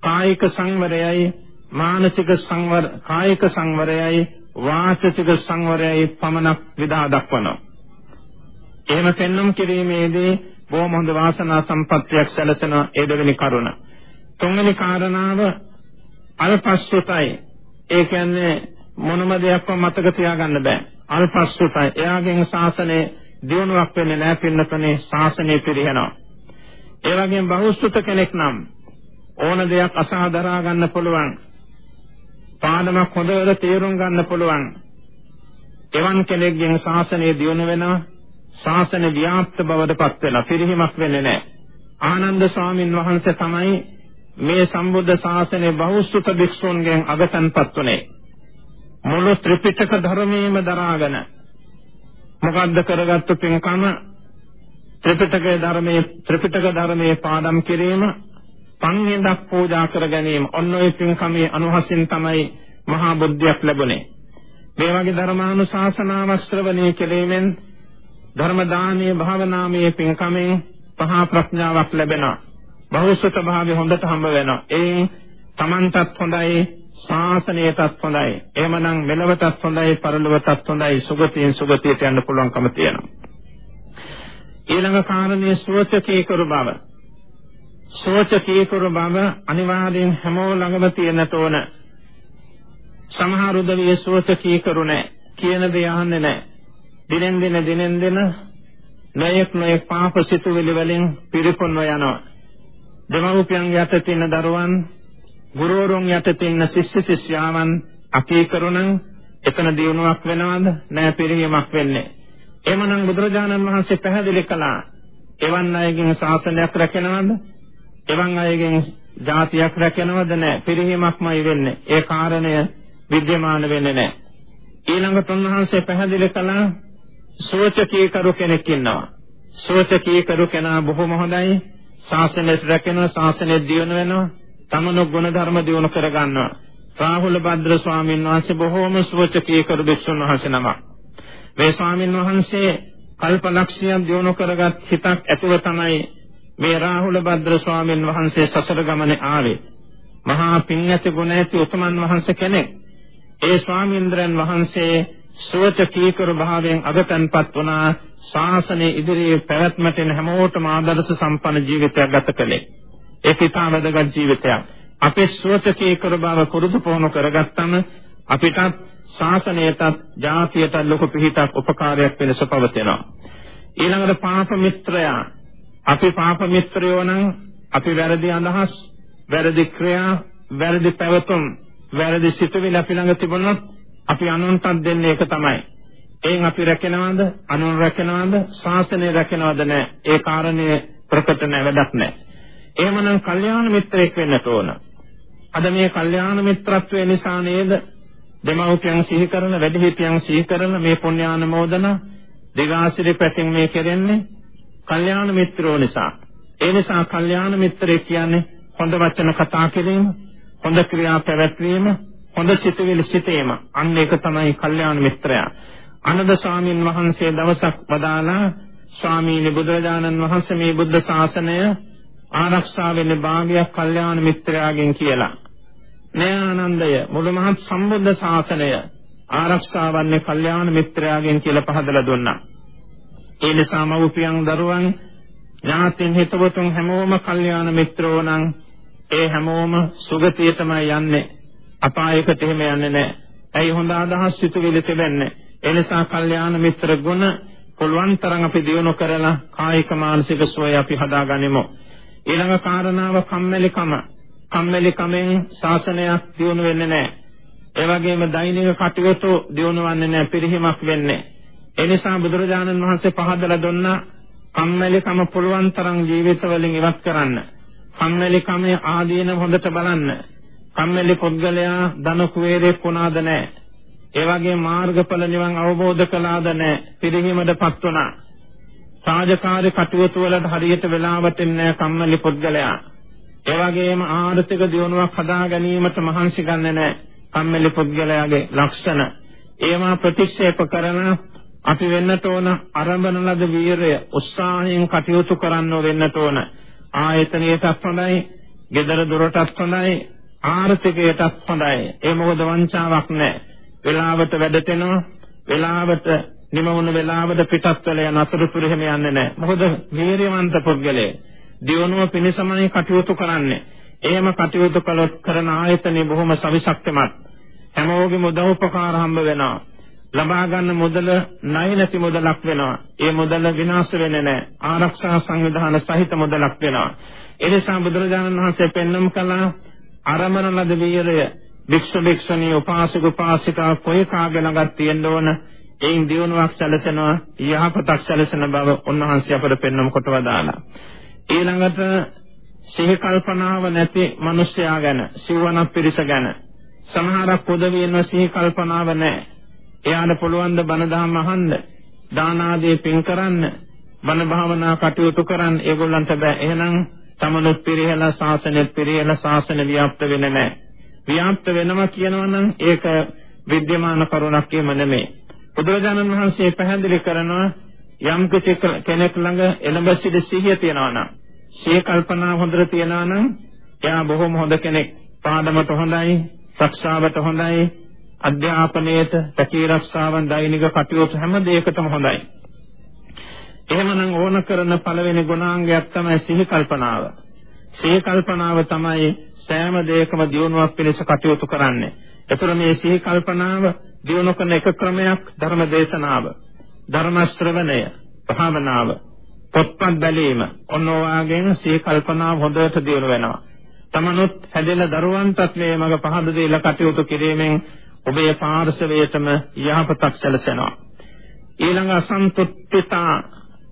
කායික සංවරයයි මානසික සංවර කායික සංවරයයි වාචික සංවරයයි පමණක් විදා දක්වනවා. එහෙම පෙන්වම් කිරීමේදී බොහොම හොඳ වාසනා සම්පත්තියක් සැලසෙන ඒ දෙවෙනි කරුණ. තුන්වෙනි කාරණාව අල්පස්සුතයි. ඒ කියන්නේ මොනම දෙයක්ම මතක තියාගන්න බෑ. අල්පස්සුතයි. එයාගෙන් ශාසනය දියුණුවක් වෙන්නේ නැහැ පින්නතනේ ශාසනය පිරිහෙනවා. ඒ වගේම බහුසුත කෙනෙක් නම් ඕන දෙයක් අසහදරා ගන්න පුළුවන්. පාඩමක් හොඳට තේරුම් ගන්න පුළුවන්. එවන් කෙනෙක්ගෙන් ශාසනය දියුණු වෙනවා. ශාසන ව්‍යාප්ත බවට පත් වෙනවා. පිරිහීමක් වෙන්නේ නැහැ. ආනන්ද ස්වාමින් වහන්සේ තමයි මේ සම්බුද්ධ ශාසනයේ බහුසුත භික්ෂුන්ගෙන් අගතන්පත් උනේ. මුළු ත්‍රිපිටක ධර්මයේම දරාගෙන මොකද්ද කරගත්තු පින්කම? ත්‍රිපිටක ධර්මයේ ත්‍රිපිටක ධර්මයේ පාඩම් කිරීම පන්හිඳක් පූජා කර ගැනීම. ඔන්න ඔය පින්කමේ අනුහසින් තමයි මහා බුද්ධියක් ලැබුණේ. මේ වගේ ධර්මානුශාසනාවක් ශ්‍රවණය කෙරීමෙන් ධර්ම දානීය භාවනාමය පින්කමෙන් පහා ප්‍රඥාවක් ලැබෙනවා. බහුසුත භාවය හොඳට හම්බ වෙනවා ඒ තමන්ටත් හොඳයි ශාසනයටත් හොඳයි එහෙමනම් මෙලවටත් හොඳයි පරලොවටත් හොඳයි සුගතියෙන් සුගතියට යන්න පුළුවන්කම තියෙනවා ඊළඟ කාරණේ සෝචකී කරු බව. සෝචකී කරු බව අනිවාර්යෙන් හැමෝ ළඟම තියෙන තෝන. සමහර උදවිය සෝචකී කරු නැහැ. කියන දේ අහන්නේ නැහැ. දිනෙන් දින දිනෙන් දින නොයෙක් නොයෙක් පාප සිතුවිලි වලින් පිරිපොන්ව යනවා. දෙමව්පියන් යටතේ තියෙන දරුවන් ගුරුවරුන් යටතේ ඉන්න ශිෂ්‍ය ශිෂ්‍යාවන් අකීකරුණන් එතන දියුණුවක් වෙනවද? නැහැ පිරිහීමක් වෙන්නේ. එමනම් බුදුරජාණන් වහන්සේ පැහැදිලි කළා එවන් අයගෙන් ශාසනයක් රැකෙනවද? එවන් අයගෙන් ජාතියක් රැකෙනවද නැහැ. පිරිහීමක්මයි වෙන්නේ. ඒ කාරණය විද්‍යමාන වෙන්නේ නැහැ. ඊළඟට උන්වහන්සේ පැහැදිලි කළා සෝචකී කරු කෙනෙක් ඉන්නවා. සෝචකී කරු කෙනා බොහොම හොඳයි. ශාසනයට රැකෙනවා, ශාසනය දියුණු වෙනවා, තමනු ගුණ ධර්ම දියුණු කරගන්නවා. රාහුල භද්‍ර ස්වාමීන් වහන්සේ බොහෝම සෝචකී කරු භික්ෂුන් වහන්සේ නමක්. මේ ස්වාමීන් වහන්සේ කල්පලක්ෂයක් දිනු කරගත් හිතක් ඇතුව තමයි මේ රාහුල භද්‍ර ස්වාමීන් වහන්සේ සසර ගමනේ ආවේ. මහා පින් ඇති ගුණ ඇති උතුමන් වහන්සේ කෙනෙක්. ඒ ස්වාමීන්ද්‍රයන් වහන්සේ සුවච කීකරු භාවයෙන් අගතන්පත් වුණා ශාසනයේ ඉදිරියේ පැවැත්මට එන හැමෝටම ආදර්ශ සම්පන්න ජීවිතයක් ගත කළේ. ඒක ඉතා වැදගත් ජීවිතයක්. අපේ සුවච කීකරු භාව පුරුදු පුහුණු කරගත්තම අපිටත් ශාසනයටත් ජාතියටත් ලොකු පිහිටක් උපකාරයක් වෙනස පවතිනවා. ඊළඟට පාප මිත්‍රයා අපි පාප මිත්‍රයෝ නම් අපි වැරදි අදහස්, වැරදි ක්‍රියා, වැරදි පැවතුම්, වැරදි සිතුවිලි අපි ළඟ තිබුණොත් අපි අනුන්ටත් දෙන්නේ ඒක තමයි. එයින් අපි රැකෙනවද? අනුන් රැකෙනවද? ශාසනය රැකෙනවද නැහැ. ඒ කාරණය ප්‍රකට නැ වැඩක් නැහැ. එහෙමනම් කල්යාණ මිත්‍රයෙක් වෙන්න ඕන. අද මේ කල්යාණ මිත්‍රත්වය නිසා නේද දෙමව්පියන් සිහි කරන වැඩිහිටියන් සිහි කරන මේ පුණ්‍යානුමෝදන දිගාසිරි පැතින් මේ කෙරෙන්නේ කල්යාණ මිත්‍රෝ නිසා. ඒ නිසා කල්යාණ මිත්‍රය කියන්නේ හොඳ වචන කතා කිරීම, හොඳ ක්‍රියා පැවැත්වීම, හොඳ සිතුවිලි සිටීම. අන්න ඒක තමයි කල්යාණ මිත්‍රයා. අනද ස්වාමීන් වහන්සේ දවසක් වදාලා ස්වාමීනි බුදුරජාණන් වහන්සේ මේ බුද්ධ ශාසනය ආරක්ෂා වෙන්නේ භාගයක් කල්යාණ මිත්‍රයාගෙන් කියලා. නයානන්දය මුළු මහත් සම්බුද්ධ ශාසනය ආරක්ෂා වන්නේ කල්යාණ මිත්‍රයාගෙන් කියලා පහදලා දුන්නා. ඒ නිසා මව්පියන් දරුවන් ඥාතින් හිතවතුන් හැමෝම කල්යාණ මිත්‍රෝ නම් ඒ හැමෝම සුගතියටමයි යන්නේ. අපායකට එහෙම යන්නේ නැහැ. ඇයි හොඳ අදහස් සිතුවිලි තිබෙන්නේ? ඒ නිසා කල්යාණ මිත්‍ර ගුණ පුළුවන් තරම් අපි දියුණු කරලා කායික මානසික සුවය අපි හදාගනිමු. ඊළඟ කාරණාව කම්මැලිකම. කම්මැලි කමෙන් ශාසනයක් දියුණු වෙන්නේ නැහැ. ඒ වගේම දෛනික කටයුතු දියුණු වෙන්නේ නැහැ, පිරිහීමක් වෙන්නේ. ඒ නිසා බුදුරජාණන් වහන්සේ පහදලා දුන්නා කම්මැලිකම පුළුවන් තරම් ජීවිතවලින් ඉවත් කරන්න. කම්මැලිකමේ ආදීන හොඳට බලන්න. කම්මැලි පුද්ගලයා ධන කුවේරෙක් වුණාද නැහැ. ඒ වගේ මාර්ගඵල නිවන් අවබෝධ කළාද නැහැ. පිරිහීමටපත් වුණා. සාජකාරී කටයුතු වලට හරියට වෙලාවට එන්නේ කම්මැලි පුද්ගලයා. ඒ වගේම ආර්ථික දියුණුවක් හදා ගැනීමට මහන්සි ගන්නෙ නැහැ. කම්මැලි පුද්ගලයාගේ ලක්ෂණ. ඒවා ප්‍රතික්ෂේප කරන අපි වෙන්නට ඕන අරඹන ලද වීරය උත්සාහයෙන් කටයුතු කරන්න වෙන්නට ඕන. ආයතනයටත් හොඳයි, gedara doraටත් හොඳයි, ආර්ථිකයටත් හොඳයි. ඒ මොකද වංචාවක් නැහැ. වෙලාවට වැඩට එනවා, වෙලාවට නිමවුණු වෙලාවට පිටත් වෙලා යන අතරතුර එහෙම යන්නේ නැහැ. මොකද වීරයවන්ත පුද්ගලයා දියුණුව පිණිසමයි කටයුතු කරන්නේ. එහෙම කටයුතු කළොත් කරන ආයතනෙ බොහොම සවිශක්තිමත්. හැමෝගෙම උදව් උපකාර හම්බ වෙනවා. ලබා ගන්න මුදල ණය නැති මුදලක් වෙනවා. ඒ මුදල විනාශ වෙන්නේ නැහැ. ආරක්ෂා සංවිධාන සහිත මුදලක් වෙනවා. ඒ නිසා බුදුරජාණන් වහන්සේ පෙන්වම් කළා අරමන ලද වීරය වික්ෂ වික්ෂණී උපාසක උපාසිකා කොයි කාගේ ළඟත් තියෙන්න ඕන. එයින් දියුණුවක් සැලසෙනවා යහපතක් සැලසෙන බව උන්වහන්සේ අපට පෙන්වම් කොට වදාලා. ඊළඟට සිහි කල්පනාව නැති මිනිසයා ගැන, සිවණක් පිරිස ගැන සමහරක් පොදවියෙන්ව සිහි කල්පනාව නැහැ. එයාට පුළුවන් ද බණ දහම් අහන්න. දාන ආදී පින් කරන්න, බණ භාවනා කටයුතු කරන්න ඒගොල්ලන්ට බෑ. එහෙනම් තමනුත් පිරිහෙලා ශාසනයත් පිරිහෙලා ශාසන ව්‍යාප්ත වෙන්නේ නැහැ. ව්‍යාප්ත වෙනවා කියනවනම් ඒක විද්‍යමාන කරුණක් කියම නෙමෙයි. බුදුරජාණන් වහන්සේ පැහැදිලි කරනවා යම් කෙනෙක් ළඟ එළඹ සිට සිහිය තියනවා නම්, සිය කල්පනා හොඳට තියනවා නම් එයා බොහොම හොඳ කෙනෙක්. පාඩමට හොඳයි, ශික්ෂාවට හොඳයි, අධ්‍යාපනයේට, පැකී රක්ෂාවන් දෛනික කටයුතු හැම දෙයකටම හොඳයි. එහෙමනම් ඕන කරන පළවෙනි ගුණාංගයක් තමයි සිහි කල්පනාව. සිහි කල්පනාව තමයි සෑම දෙයකම දියුණුවක් පිණිස කටයුතු කරන්නේ. ඒතර මේ සිහි කල්පනාව දියුණු කරන එක ක්‍රමයක් ධර්ම දේශනාව, ධර්ම ශ්‍රවණය, භාවනාව, පොත්පත් බැලීම. ඔන්නෝවාගෙන් සිහි කල්පනාව හොඳට දියුණු වෙනවා. තමනුත් හැදෙන දරුවන්ටත් මේ මඟ පහද දීලා කටයුතු කිරීමෙන් ඔබේ පාර්ශවයටම යහපතක් සැලසෙනවා. ඊළඟ අසන්තුට්ඨිතා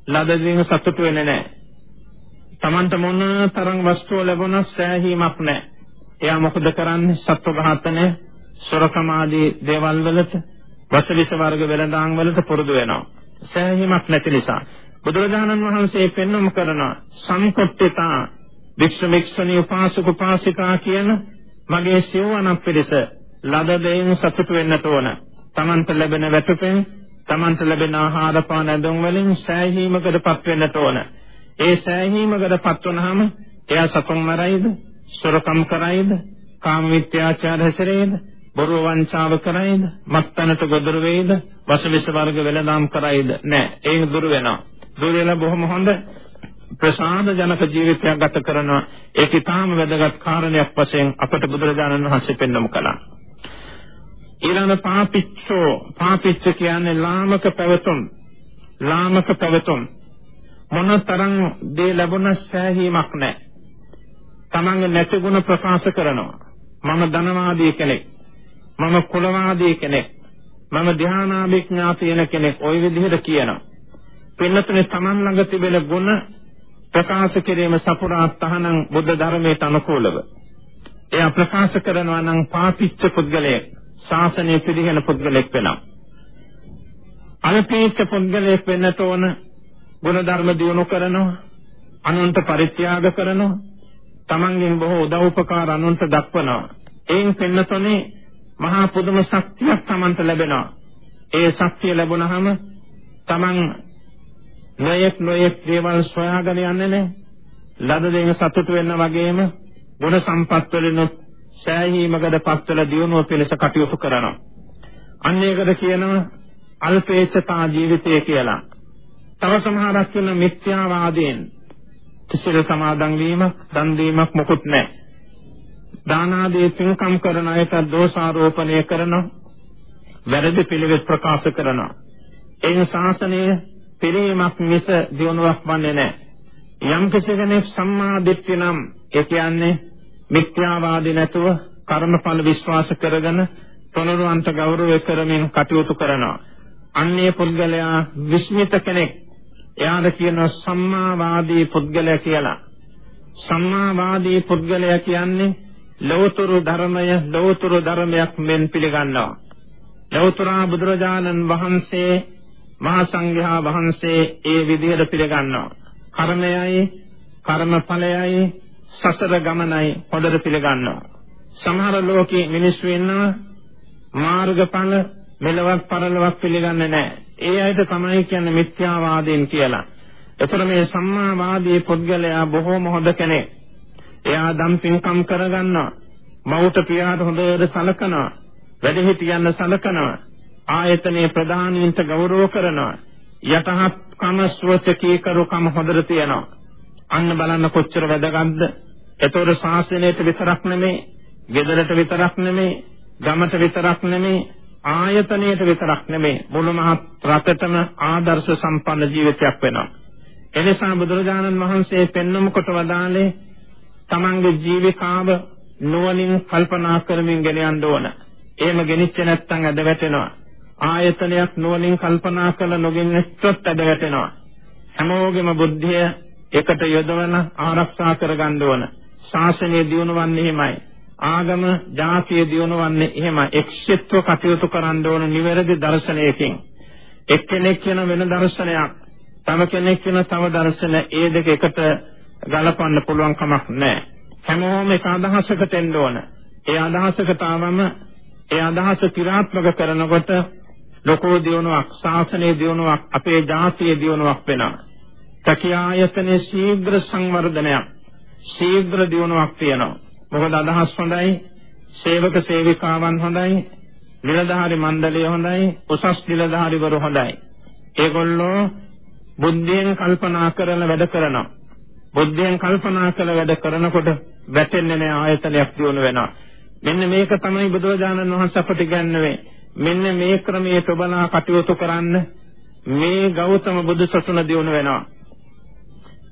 ලදදීන සතුට වෙන්නේ නැහැ. Tamanta මොන තරම් වස්තුව ලැබුණත් සෑහීමක් නැහැ. එයා මොකද කරන්නේ? සත්ව ඝාතනය, සොරකම ආදී දේවල් වලට, වසවිස වර්ග වෙළඳාම් වලට පුරුදු වෙනවා. සෑහීමක් නැති නිසා බුදුරජාණන් වහන්සේ පෙන්වම කරන සංකොට්ඨිතා වික්ෂ වික්ෂණී උපාසක උපාසිකා කියන මගේ සිවණ පිළිස ලද දෙයින් සතුට වෙන්නට ඕන. Tamanta ලැබෙන වැටුපෙන් Tamanට ලැබෙන ආහාර පාන ඇඳුම් වලින් සෑහීමකටපත් වෙන්නට ඕන. ඒ සෑහීමකටපත් වුනහම එයා සතුන් මරයිද, සොරකම් කරයිද, කාම මිත්‍යාචාර හැසිරෙයිද, බොරු වංචාව කරයිද, මත්තනට ගොදුරු වෙයිද, වසවිස වර්ග වෙලඳාම් කරයිද? නෑ. ඒක දුර වෙනවා. දුර වෙලා බොහොම හොඳ ප්‍රසාද ජනක ජීවිතයක් ගත කරනවා. ඒක ඊටාම වැදගත් කාරණයක් වශයෙන් අපට බුදුරජාණන් වහන්සේ පෙන්වමු කළා. ඊළඟ පාපිච්චෝ පාපිච්ච කියන්නේ ලාමක පැවතුම් ලාමක පැවතුම් මොනතරම් දේ ලැබුණ සෑහීමක් නැහැ. තමන්ගේ නැති ගුණ ප්‍රකාශ කරනවා. මම ධනවාදී කෙනෙක්. මම කුලවාදී කෙනෙක්. මම ධානාභිඥාතීන කෙනෙක්. ওই විදිහට කියනවා. පින්නතුනේ තමන් ළඟ තිබෙන ගුණ ප්‍රකාශ කිරීම සපුරා තහනම් බුද්ධ ධර්මයට අනුකූලව. එයා ප්‍රකාශ කරනවා නම් පාපිච්ච පුද්ගලයෙක්. ශාසනය පිළිගෙන පුද්ගලෙක් වෙනවා. අනපේක්ෂ පුද්ගලයෙක් වෙන්නට ඕන ගුණධර්ම දියුණු කරනවා, අනුන්ට පරිත්‍යාග කරනවා, තමන්ගෙන් බොහෝ උදව් උපකාර අනුන්ට දක්වනවා. එයින් පෙන්නතොනේ මහා පුදුම ශක්තියක් තමන්ට ලැබෙනවා. ඒ ශක්තිය ලැබුණාම තමන් නොයෙක් නොයෙක් දේවල් සොයාගෙන යන්නේ නැහැ. ලද දෙන සතුට වෙන්න වගේම ගුණ සම්පත් වලිනුත් සෑහීමකට පත්වල දියුණුව පිණිස කටයුතු කරනවා. අන්න ඒකට කියනවා අල්පේච්ඡතා ජීවිතය කියලා. තව සමහරක් කියන මිත්‍යාවාදයෙන් කිසිල සමාදන් වීමක්, දන් දීමක් මොකුත් නැහැ. දාන ආදී පින්කම් කරන අයට දෝෂාරෝපණය කරනවා. වැරදි පිළිවෙත් ප්‍රකාශ කරනවා. ඒ ශාසනයේ පිරීමක් මිස දියුණුවක් වන්නේ නැහැ. යම් කෙනෙක් සම්මා දිට්ඨිය නම් ඒ කියන්නේ මිත්‍යාවාදී නැතුව කර්මඵල විශ්වාස කරගෙන තොනරුවන්ට ගෞරවය කරමින් කටයුතු කරනවා. අන්නේ පුද්ගලයා විශ්මිත කෙනෙක්. එයාට කියනවා සම්මාවාදී පුද්ගලයා කියලා. සම්මාවාදී පුද්ගලයා කියන්නේ ලෞතර ධර්මය ලෞතර ධර්මයක් මෙන් පිළිගන්නවා. ලෞතර බුදුරජාණන් වහන්සේ මහා සංඝයා වහන්සේ ඒ විදිහට පිළිගන්නවා. කර්මයයි කර්මඵලයයි සසර ගමනයි හොඳට පිළිගන්නවා. සමහර ලෝකේ මිනිස්සු ඉන්නවා මාර්ගඵල මෙලවක් පරලොවක් පිළිගන්නේ නැහැ. ඒ අයට තමයි කියන්නේ මිත්‍යාවාදීන් කියලා. එතකොට මේ සම්මාවාදී පුද්ගලයා බොහෝම හොඳ කෙනෙක්. එයා දම් පින්කම් කරගන්නවා. මවුට පියාට හොඳට සලකනවා. වැඩිහිටියන් සලකනවා. ආයතනයේ ප්‍රධානීන්ට ගෞරව කරනවා. යටහත් කම ස්වචකී කරුකම හොඳට තියනවා. අන්න බලන්න කොච්චර වැදගත්ද. ඒතොර ශාසනයට විතරක් නෙමෙයි, ගෙදරට විතරක් නෙමෙයි, ගමට විතරක් නෙමෙයි, ආයතනයට විතරක් නෙමෙයි, මුළු මහත් රටටම ආදර්ශ සම්පන්න ජීවිතයක් වෙනවා. එනිසා බුදුරජාණන් වහන්සේ පෙන්වම කොට වදාළේ තමන්ගේ ජීවිකාව නුවණින් කල්පනා කරමින් ගෙන යන්න ඕන. එහෙම ගෙනිච්ච නැත්නම් අද වැටෙනවා. ආයතනයක් නුවණින් කල්පනා කළ නොගෙන ඉස්සත් අද වැටෙනවා. හැමෝගෙම බුද්ධිය එකට යොදවන ආරක්ෂා කරගන්න ඕන. ශාසනය දියුණුවන්නේ එහෙමයි. ආගම, ජාතිය දියුණුවන්නේ එහෙමයි. එක්ෂිත්ව කටයුතු කරන්න ඕන නිවැරදි දර්ශනයකින්. එක්කෙනෙක් කියන වෙන දර්ශනයක් තව කෙනෙක් කියන තව දර්ශන ඒ දෙක එකට ගලපන්න පුළුවන් කමක් නැහැ. හැමෝම එක අදහසකට එන්න ඕන. ඒ අදහසකට ආවම ඒ අදහස ක්‍රියාත්මක කරනකොට ලෝකෝ දියුණුවක්, ශාසනයේ දියුණුවක්, අපේ ජාතියේ දියුණුවක් වෙනවා. තකියායතනේ ශීඝ්‍ර සංවර්ධනයක්, ශීඝ්‍ර දියුණුවක් තියෙනවා. මොකද අදහස් හොඳයි, සේවක සේවිකාවන් හොඳයි, නිලධාරි මණ්ඩලය හොඳයි, උසස් නිලධාරිවරු හොඳයි. ඒගොල්ලෝ බුද්ධියෙන් කල්පනා කරලා වැඩ කරනවා. බුද්ධියෙන් කල්පනා කරලා වැඩ කරනකොට වැටෙන්නේ නැහැ ආයතනයක් දියුණු වෙනවා. මෙන්න මේක තමයි බුදුරජාණන් වහන්සේ අපට ඉගන්වන්නේ. මෙන්න මේ ක්‍රමයේ ප්‍රබලා කටයුතු කරන්න මේ ගෞතම බුදු සසුන දියුණු වෙනවා.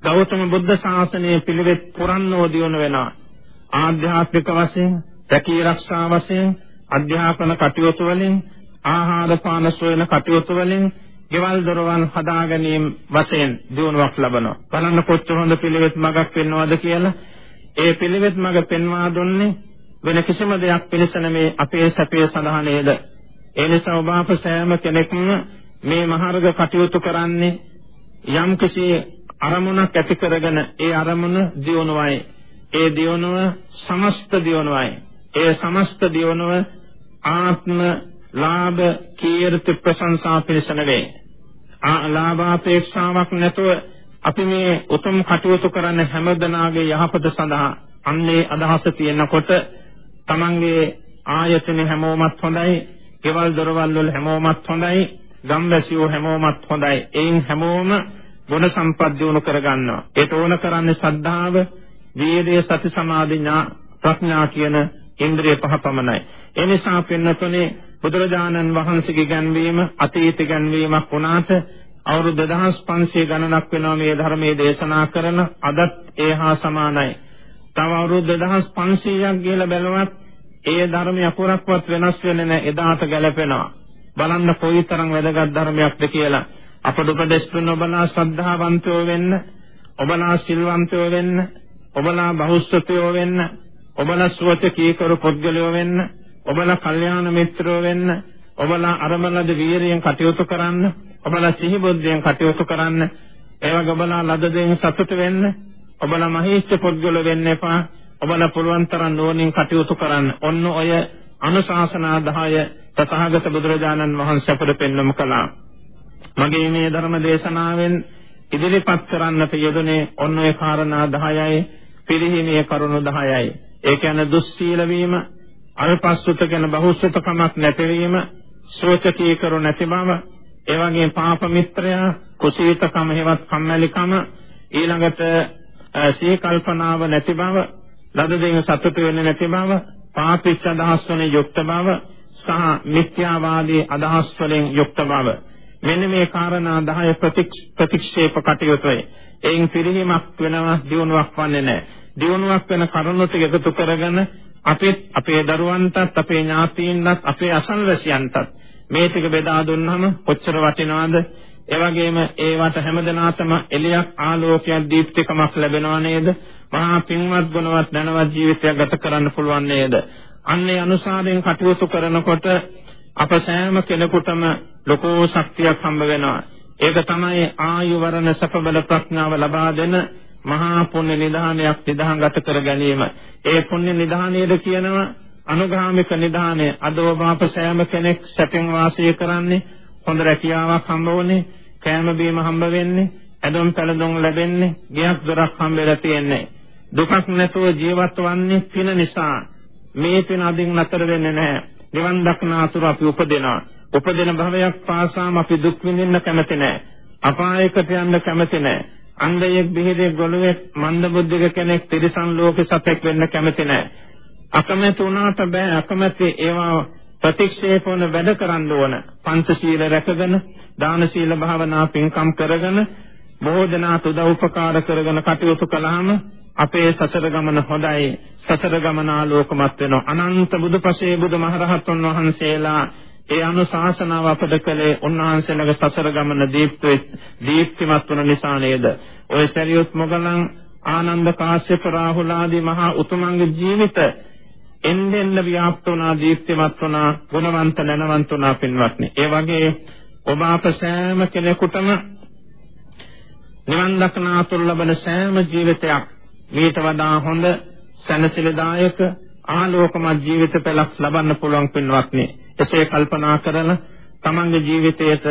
ගෞතම බුද්ධ ශාසනයේ පිළිවෙත් පුරන්නෝ දියුණු වෙනවා. ආධ්‍යාත්මික වශයෙන්, රැකී ආරක්ෂා වශයෙන්, අධ්‍යාපන කටයුතු වලින්, ආහාර පාන සොයන කටයුතු වලින්, ගෙවල් දොරවල් හදා ගැනීම වශයෙන් දියුණුවක් ලබනවා. බලන්න කොච්චර හොඳ පිළිවෙත් මගක් වෙනවද කියලා. ඒ පිළිවෙත් මග පෙන්වා දුන්නේ වෙන කිසිම දෙයක් පිළිස නෙමේ අපේ සැපේ සඳහා නේද? ඒ නිසා ඔබ අප සෑම කෙනෙක්ම මේ මහර්ග කටයුතු කරන්නේ යම් කිසි අරමුණක් ඇති කරගෙන ඒ අරමුණ දියුණුවයි. ඒ දියුණුව සමස්ත දියුණුවයි. ඒ සමස්ත දියුණුව ආත්ම ලාභ කීර්ති ප්‍රශංසා පිණිස නෙවේ. ආ ලාභාපේක්ෂාවක් නැතුව අපි මේ උතුම් කටයුතු කරන හැමදෙනාගේ යහපත සඳහා අන්නේ අදහස තියෙනකොට තමන්ගේ ආයතන හැමෝමත් හොඳයි, ගෙවල් දොරවල් වල හැමෝමත් හොඳයි, ගම්වැසියෝ හැමෝමත් හොඳයි. එයින් හැමෝම ගුණ සම්පත් දිනු කරගන්නවා. ඒට ඕන කරන්නේ ශ්‍රද්ධාව, වීර්යය, සති සමාධි ප්‍රඥා කියන ඉන්ද්‍රිය පහ පමණයි. ඒ නිසා පින්නතුනේ බුදුරජාණන් වහන්සේගේ ගැන්වීම අතීත ගැන්වීමක් වුණාට අවුරුදු 2500 ගණනක් වෙනවා මේ ධර්මයේ දේශනා කරන අදත් ඒ හා සමානයි. තව අවුරුදු 2500ක් ගිහලා බැලුවත් ඒ ධර්මය අකුරක්වත් වෙනස් වෙන්නේ නැහැ. එදාට ගැලපෙනවා. බලන්න කොයිතරම් වැදගත් ධර්මයක්ද කියලා. අපට උපදෙස් දුන්න ඔබලා ශ්‍රද්ධාවන්තයෝ වෙන්න, ඔබලා සිල්වන්තයෝ වෙන්න, ඔබලා බහුස්සතයෝ වෙන්න, ඔබලා සුවචකී කරු පුද්ගලයෝ වෙන්න, ඔබලා කල්යාණ මිත්‍රයෝ වෙන්න, ඔබලා අරමලද වීරියෙන් කටයුතු කරන්න, ඔබලා සිහි බුද්ධියෙන් කටයුතු කරන්න, ඒ වගේ ඔබලා ලද දෙයින් සතුට වෙන්න, ඔබලා මහේෂ්ඨ පුද්ගල වෙන්න එපා. ඔබලා පුළුවන් තරම් නුවණින් කටයුතු කරන්න. ඔන්න ඔය අනුශාසනා 10 තථාගත බුදුරජාණන් වහන්සේ අපට පෙන්වමු කළා. මගේ මේ ධර්ම දේශනාවෙන් ඉදිරිපත් කරන්නට යෙදුනේ ඔන්න ඔය කාරණා 10යි පිරිහීමේ කරුණු 10යි. ඒ කියන්නේ දුස්සීල වීම, අල්පස්සුත කියන බහුසුතකමක් නැතිවීම, සෝචකී කරු නැති බව, ඒ වගේම පාප මිත්‍රයා, කුසීතකම හේවත් කම්මැලිකම, ඊළඟට සී කල්පනාව නැති බව, ලද දෙයින් සතුට වෙන්නේ නැති බව, පාපිච්ච අදහස් වලින් යුක්ත බව, සහ මිත්‍යාවාදී අදහස් වලින් යුක්ත බව. මෙන්න මේ කාරණා 10 ප්‍රතික්ෂේප කටයුතුයි. එයින් පිළිහිමක් වෙනවා දියුණුවක් වන්නේ නැහැ. දියුණුවක් වෙන කරුණු ටික එකතු කරගෙන අපේ අපේ දරුවන්ටත් අපේ ඥාතීන්ටත් අපේ අසල්වැසියන්ටත් මේ ටික බෙදා දුන්නම කොච්චර වටිනවද? ඒ වගේම ඒවට හැමදෙනාටම එළියක් ආලෝකයක් දීප්තිකමක් ලැබෙනව නේද? මහා පින්වත් ගුණවත් ධනවත් ජීවිතයක් ගත කරන්න පුළුවන් නේද? අන්නේ අනුසාරයෙන් කටයුතු කරනකොට අප සෑම කෙනෙකුටම ලොකෝ ශක්තියක් හම්බ වෙනවා. ඒක තමයි ආයු වරණ සප බල ප්‍රඥාව ලබා දෙන මහා පුණ්‍ය නිධානයක් නිධානගත කර ගැනීම. ඒ පුණ්‍ය නිධානයේද කියනවා අනුගාමික නිධානය. අද ඔබ අප සෑම කෙනෙක් සැපෙන් වාසය කරන්නේ හොඳ රැකියාවක් හම්බ වුනේ, කෑම බීම හම්බ වෙන්නේ, ඇඳුම් පැළඳුම් ලැබෙන්නේ, ගියක් දොරක් හම්බ වෙලා තියෙන්නේ. දුකක් නැතුව ජීවත් වන්නේ පින නිසා. මේ පින අදින් නතර වෙන්නේ නැහැ. නිවන් දක්නාතුරු අපි උපදිනවා. උපදින භවයක් පාසාම අපි දුක් විඳින්න කැමති නැහැ. අපායකට යන්න කැමති නැහැ. අන්ධයෙක් බිහිදෙක් ගොළුෙක් මන්දබුද්ධික කෙනෙක් තිරිසන් ලෝකෙ සතෙක් වෙන්න කැමති නැහැ. අකමැති වුණාට බෑ අකමැති ඒවා ප්‍රතික්ෂේප වන වැඩ කරන්න ඕන. පංචශීල රැකගෙන, දාන සීල භාවනා පින්කම් කරගෙන, බොහෝ දෙනාට උදව් උපකාර කරගෙන කටයුතු කළාම අපේ සසර ගමන හොඳයි. සසර ගමන ආලෝකමත් වෙනවා. අනන්ත බුදුපසේ බුදුමහරහතුන් වහන්සේලා ඒ අනුශාසනාව අපට කළේ උන්වහන්සේලගේ සසර ගමන දීප්ත දීප්තිමත් වන නිසා නේද? ඔය සරියුත් මොගලන් ආනන්ද කාශ්‍යප රාහුල ආදී මහා උතුමන්ගේ ජීවිත එන්නෙන්න ව්‍යාප්ත වුණා දීප්තිමත් වුණා ගුණවන්ත නැනවන්ත වුණා පින්වත්නි. ඒ වගේ ඔබ අප සෑම කෙනෙකුටම නිවන් දක්නාතුරු ලබන සෑම ජීවිතයක් මේට වඩා හොඳ සැනසෙලදායක ආලෝකමත් ජීවිත පෙළක් ලබන්න පුළුවන් පින්වත්නි. එසේ කල්පනා කරලා තමන්ගේ ජීවිතයට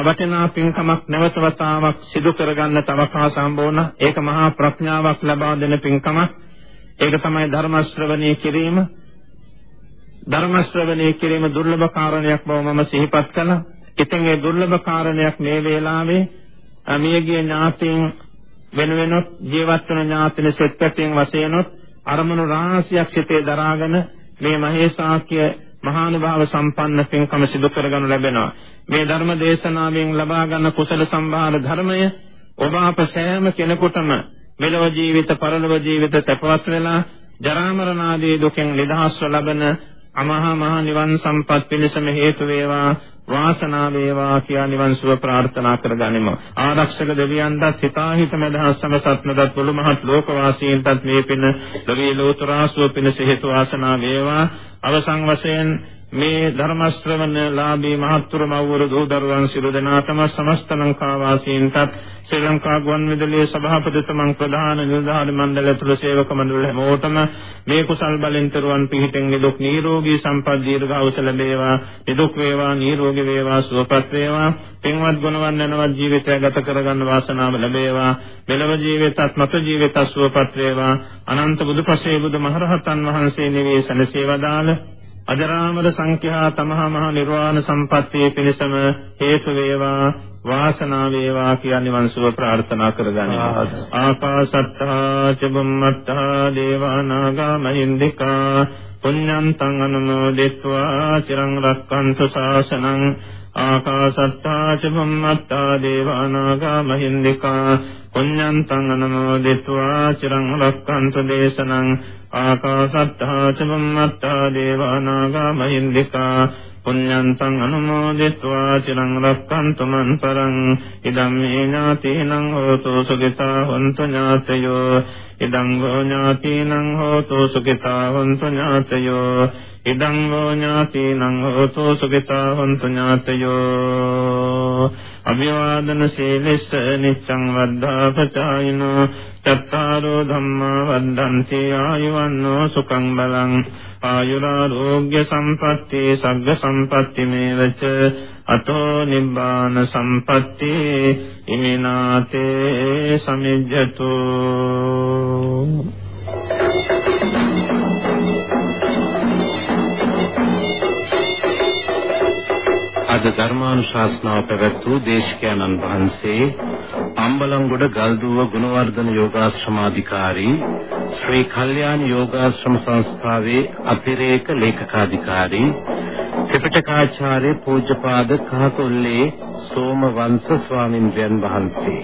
වටිනා පින්කමක් නැවත වතාවක් සිදු කරගන්න තවකාශ හම්බෝන ඒක මහා ප්‍රඥාවක් ලබා දෙන පින්කමක්. ඒක තමයි ධර්ම ශ්‍රවණය කිරීම. ධර්ම ශ්‍රවණය කිරීම දුර්ලභ කාරණයක් බව මම සිහිපත් කළා. ඉතින් ඒ දුර්ලභ කාරණයක් මේ වේලාවේ මියගිය ඥාතීන් වෙන වෙනත් ජීවත් වන ඥාතින සෙත්පැතින් වශයෙන්ොත් අරමුණු රාශියක් සිතේ දරාගෙන මේ මහේසාක්‍ය මහානුභාව සම්පන්න පින්කම සිදු කරගනු ලැබෙනවා. මේ ධර්ම දේශනාවෙන් ලබා ගන්න කුසල සම්භාර ධර්මය ඔබ අප සෑම කෙනෙකුටම මෙලොව ජීවිත පරලොව ජීවිත සැපවත් වෙලා ජරා මරණ ආදී දුකෙන් නිදහස්ව ලබන අමහා මහ නිවන් සම්පත් පිණිසම හේතු වේවා වාසනාව වේවා කියා නිවන් සුව ප්‍රාර්ථනා කරගනිමු. ආරක්ෂක දෙවියන්ටත් හිතාහිත මදහස් සමසත්නදත් මුළු මහත් ලෝකවාසීන්ටත් මේ පින ලෝකී ලෝතරාසුව පිණිස හේතු වාසනාව වේවා. අවසන් වශයෙන් මේ ධර්ම ශ්‍රවණ ලාභී මහත්තුරු මව්වරු දූ දරුවන් සිළු දෙනාටම සමස්ත ලංකා වාසීන්ටත් ශ්‍රී ලංකා ගුවන්විදුලියේ සභාපතිතුමන් ප්‍රධාන නිලධාරි මණ්ඩලය තුළ සේවක මණ්ඩල හැමෝටම මේ කුසල් බලෙන් තරුවන් පිහිටෙන් නිදුක් නිරෝගී සම්පත් දීර්ඝායුෂ ලැබේවා නිදුක් වේවා නිරෝගී වේවා සුවපත් වේවා පින්වත් ගුණවත් නැනවත් ජීවිතය ගත කරගන්න වාසනාව ලැබේවා මෙලව ජීවිතත් මත ජීවිතත් සුවපත් වේවා. අනන්ත බුදුපසේ බුදුමහරහතන් වහන්සේ නිවේසනසේ වදාළ අජරාමර සංඛ්‍යා තමහා මහ නිර්වාණ සම්පත්තියේ පිණසම හේතු වේවා වාසනාව වේවා කියන්නේ මනසව ප්‍රාර්ථනා කරගනිමු. ආකාශත්තා චුම්මත්තා දේවානාගා මහින්దికා පුඤ්ඤන්තං අනුමෝදිත्वा චිරං රක්칸තු ශාසනං ආකාශත්තා චුම්මත්තා දේවානාගා මහින්దికා පුඤ්ඤන්තං අනුමෝදිත्वा චිරං රක්칸තු දේශනං. ආකාසත්තා චුම්මත්තා දේවානාගා මහින්దికා පුඤ්ඤන්තං අනුමෝදිත्वा චිරං රක්ඛන්තු මං පරං ඉදම් මේ ඥාතීනං හෝතු සුඛිතා හොන්තු ඥාතයෝ ඉදං ඥාතීනං හෝතු සුඛිතා හොන්තු ඥාතයෝ ඉදං ෝ ඥාතීනං හෝතු සුඛිතා හොන්තු ඥාතයෝ අභිවාදන සීලස්ස නිච්ඡං වද්ධා පචායිනෝ චත්තාරෝ ධම්මා වද්දන්ති ආයුවන්නෝ සුඛං බලං ආයුරාෝග්‍ය සම්පatti සග්ග සම්පatti මේවච අතෝ නිබ්බාන සම්පatti ඉමිනාතේ සමිජ්ජතු අද ධර්මානුශාසනාව පැවැත් වූ දේශකයන්න් වහන්සේ අම්බලන්ගොඩ ගල්දුව ගුණවර්ධන යෝගාශ්‍රමාධිකාරී ශ්‍රී කල්යාණ යෝගාශ්‍රම සංස්ථාවේ අතිරේක ලේකකාධිකාරී ත්‍රිපිටකාචාර්ය පූජ්‍යපාද කහකොල්ලේ සෝමවංශ ස්වාමින්වයන් වහන්සේ.